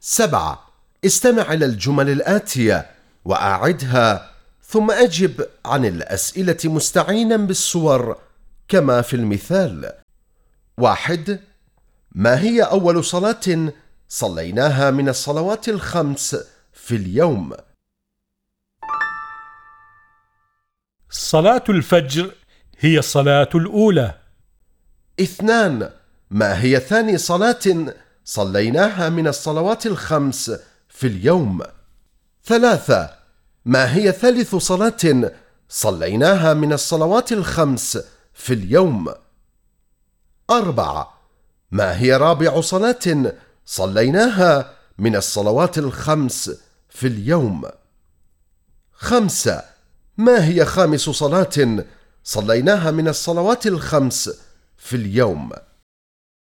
سبعة استمع إلى الجمل الآتية وأعدها ثم أجب عن الأسئلة مستعينا بالصور كما في المثال واحد ما هي أول صلاة صليناها من الصلوات الخمس في اليوم؟ صلاة الفجر هي الصلاة الأولى اثنان ما هي ثاني صلاة صليناها من الصلوات الخمس في اليوم. ثلاثة ما هي ثالث صلاة صليناها من الصلوات الخمس في اليوم؟ أربعة ما هي رابع صلاة صليناها من الصلوات الخمس في اليوم؟ خمسة ما هي خامس صلاة صليناها من الصلوات الخمس في اليوم؟